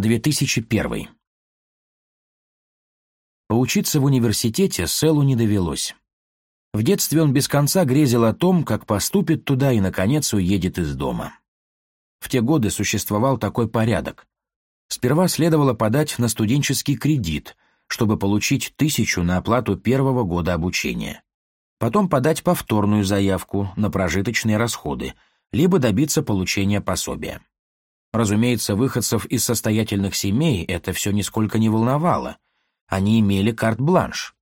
2001. Поучиться в университете Селу не довелось. В детстве он без конца грезил о том, как поступит туда и, наконец, уедет из дома. В те годы существовал такой порядок. Сперва следовало подать на студенческий кредит, чтобы получить тысячу на оплату первого года обучения. Потом подать повторную заявку на прожиточные расходы, либо добиться получения пособия. Разумеется, выходцев из состоятельных семей это все нисколько не волновало. Они имели карт-бланш.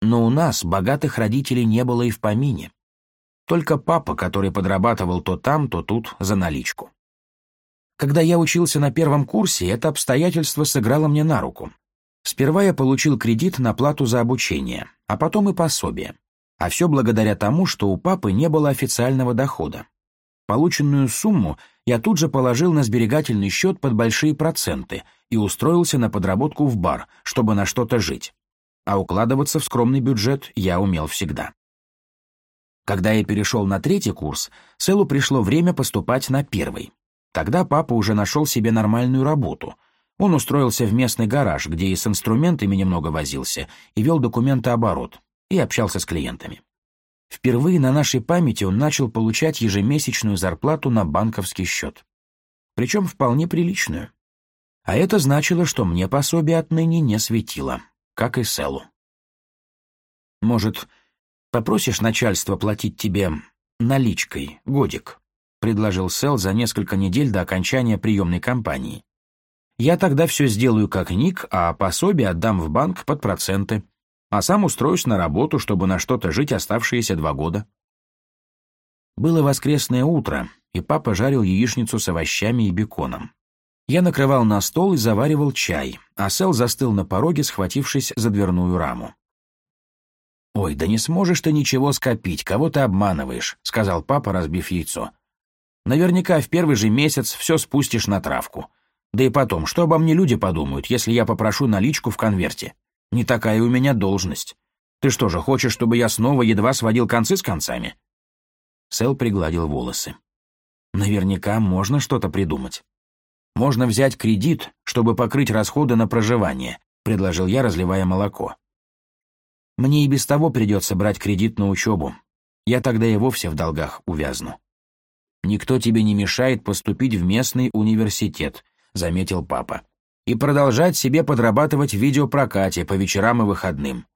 Но у нас богатых родителей не было и в помине. Только папа, который подрабатывал то там, то тут за наличку. Когда я учился на первом курсе, это обстоятельство сыграло мне на руку. Сперва я получил кредит на плату за обучение, а потом и пособие. А все благодаря тому, что у папы не было официального дохода. Полученную сумму я тут же положил на сберегательный счет под большие проценты и устроился на подработку в бар, чтобы на что-то жить. А укладываться в скромный бюджет я умел всегда. Когда я перешел на третий курс, Селу пришло время поступать на первый. Тогда папа уже нашел себе нормальную работу. Он устроился в местный гараж, где и с инструментами немного возился, и вел документооборот, и общался с клиентами. Впервые на нашей памяти он начал получать ежемесячную зарплату на банковский счет. Причем вполне приличную. А это значило, что мне пособие отныне не светило, как и Селу. «Может, попросишь начальство платить тебе наличкой годик?» — предложил Сел за несколько недель до окончания приемной кампании. «Я тогда все сделаю как Ник, а пособие отдам в банк под проценты а сам устроюсь на работу, чтобы на что-то жить оставшиеся два года. Было воскресное утро, и папа жарил яичницу с овощами и беконом. Я накрывал на стол и заваривал чай, а Сэл застыл на пороге, схватившись за дверную раму. «Ой, да не сможешь ты ничего скопить, кого ты обманываешь», — сказал папа, разбив яйцо. «Наверняка в первый же месяц все спустишь на травку. Да и потом, что обо мне люди подумают, если я попрошу наличку в конверте? Не такая у меня должность. Ты что же, хочешь, чтобы я снова едва сводил концы с концами?» Сэл пригладил волосы. «Наверняка можно что-то придумать. Можно взять кредит, чтобы покрыть расходы на проживание», — предложил я, разливая молоко. «Мне и без того придется брать кредит на учебу. Я тогда и вовсе в долгах увязну». «Никто тебе не мешает поступить в местный университет», — заметил папа и продолжать себе подрабатывать в видеопрокате по вечерам и выходным.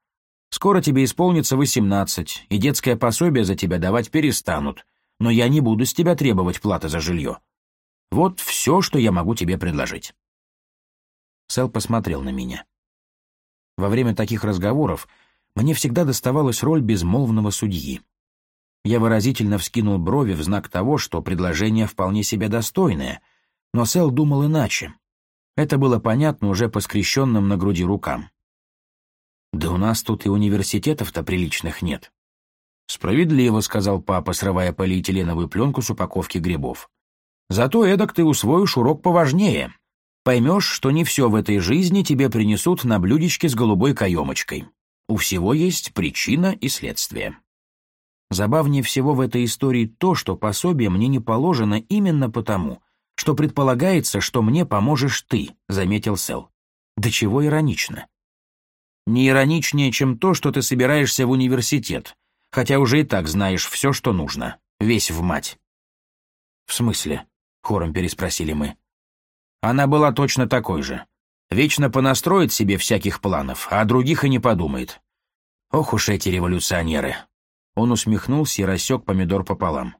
Скоро тебе исполнится 18, и детское пособие за тебя давать перестанут, но я не буду с тебя требовать платы за жилье. Вот все, что я могу тебе предложить». Сэл посмотрел на меня. Во время таких разговоров мне всегда доставалась роль безмолвного судьи. Я выразительно вскинул брови в знак того, что предложение вполне себе достойное, но Сэл думал иначе. Это было понятно уже по скрещенным на груди рукам. «Да у нас тут и университетов-то приличных нет». «Справедливо», — сказал папа, срывая полиэтиленовую пленку с упаковки грибов. «Зато эдак ты усвоишь урок поважнее. Поймешь, что не все в этой жизни тебе принесут на блюдечке с голубой каемочкой. У всего есть причина и следствие». Забавнее всего в этой истории то, что пособие мне не положено именно потому, что предполагается, что мне поможешь ты», — заметил Сэл. «Да чего иронично». «Не ироничнее, чем то, что ты собираешься в университет, хотя уже и так знаешь все, что нужно. Весь в мать». «В смысле?» — хором переспросили мы. «Она была точно такой же. Вечно понастроит себе всяких планов, а других и не подумает. Ох уж эти революционеры!» Он усмехнулся и рассек помидор пополам.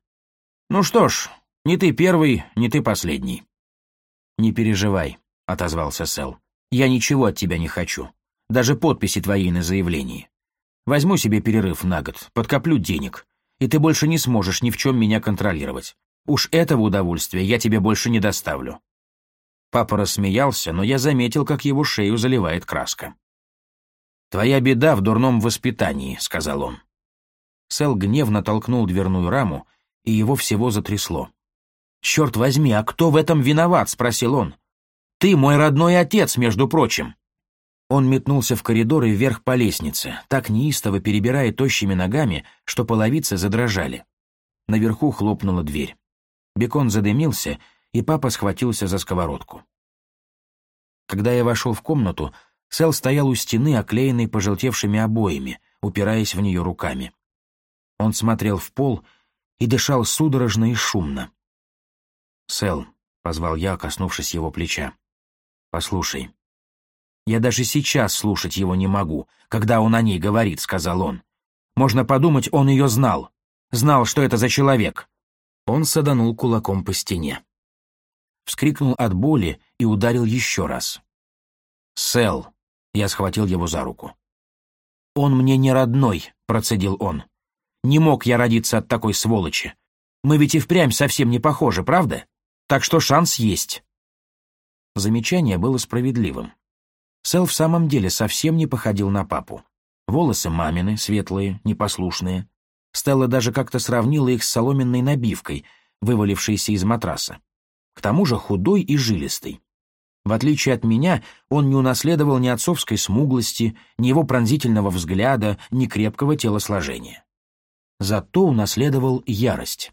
«Ну что ж, не ты первый, не ты последний». «Не переживай», — отозвался Сэл. «Я ничего от тебя не хочу. Даже подписи твоей на заявлении. Возьму себе перерыв на год, подкоплю денег, и ты больше не сможешь ни в чем меня контролировать. Уж этого удовольствия я тебе больше не доставлю». Папа рассмеялся, но я заметил, как его шею заливает краска. «Твоя беда в дурном воспитании», — сказал он. Сэл гневно толкнул дверную раму, и его всего затрясло. «Черт возьми, а кто в этом виноват?» — спросил он. «Ты мой родной отец, между прочим». Он метнулся в коридор и вверх по лестнице, так неистово перебирая тощими ногами, что половицы задрожали. Наверху хлопнула дверь. Бекон задымился, и папа схватился за сковородку. Когда я вошел в комнату, Сэл стоял у стены, оклеенной пожелтевшими обоями, упираясь в нее руками. Он смотрел в пол и дышал судорожно и шумно. «Сэл», — позвал я, коснувшись его плеча, — «послушай». «Я даже сейчас слушать его не могу, когда он о ней говорит», — сказал он. «Можно подумать, он ее знал. Знал, что это за человек». Он саданул кулаком по стене. Вскрикнул от боли и ударил еще раз. «Сэл», — я схватил его за руку. «Он мне не родной», — процедил он. «Не мог я родиться от такой сволочи. Мы ведь и впрямь совсем не похожи, правда?» Так что шанс есть. Замечание было справедливым. Сэл в самом деле совсем не походил на папу. Волосы мамины, светлые, непослушные. Стелла даже как-то сравнила их с соломенной набивкой, вывалившейся из матраса. К тому же худой и жилистый. В отличие от меня, он не унаследовал ни отцовской смуглости, ни его пронзительного взгляда, ни крепкого телосложения. Зато унаследовал ярость.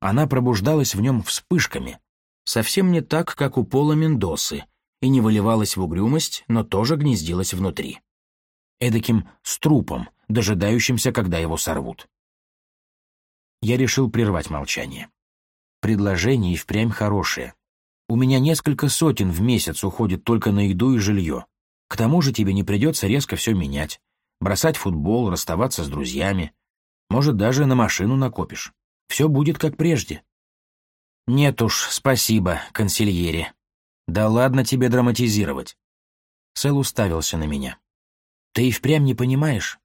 Она пробуждалась в нем вспышками, совсем не так, как у пола Мендосы, и не выливалась в угрюмость, но тоже гнездилась внутри. Эдаким струпом, дожидающимся, когда его сорвут. Я решил прервать молчание. Предложение и впрямь хорошее. У меня несколько сотен в месяц уходит только на еду и жилье. К тому же тебе не придется резко все менять. Бросать футбол, расставаться с друзьями. Может, даже на машину накопишь. Все будет как прежде. «Нет уж, спасибо, консильери. Да ладно тебе драматизировать». Сэл уставился на меня. «Ты и впрямь не понимаешь?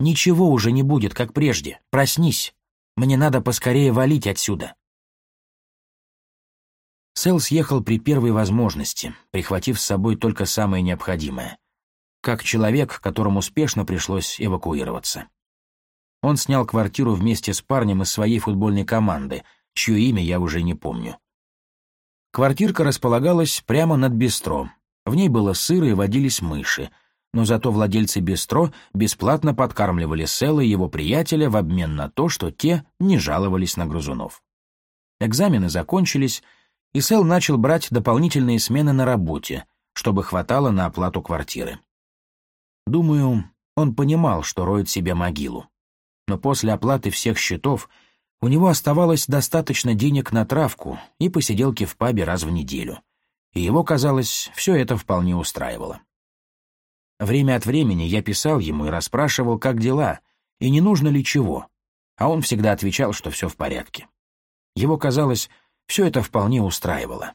Ничего уже не будет, как прежде. Проснись. Мне надо поскорее валить отсюда». Сэл съехал при первой возможности, прихватив с собой только самое необходимое. Как человек, которому успешно пришлось эвакуироваться. Он снял квартиру вместе с парнем из своей футбольной команды — чье имя я уже не помню. Квартирка располагалась прямо над бистро. В ней было сыро и водились мыши, но зато владельцы бистро бесплатно подкармливали Сэла и его приятеля в обмен на то, что те не жаловались на грызунов. Экзамены закончились, и Сэл начал брать дополнительные смены на работе, чтобы хватало на оплату квартиры. Думаю, он понимал, что роет себе могилу. Но после оплаты всех счетов — у него оставалось достаточно денег на травку и посиделки в пабе раз в неделю. И его, казалось, все это вполне устраивало. Время от времени я писал ему и расспрашивал, как дела, и не нужно ли чего, а он всегда отвечал, что все в порядке. Его, казалось, все это вполне устраивало.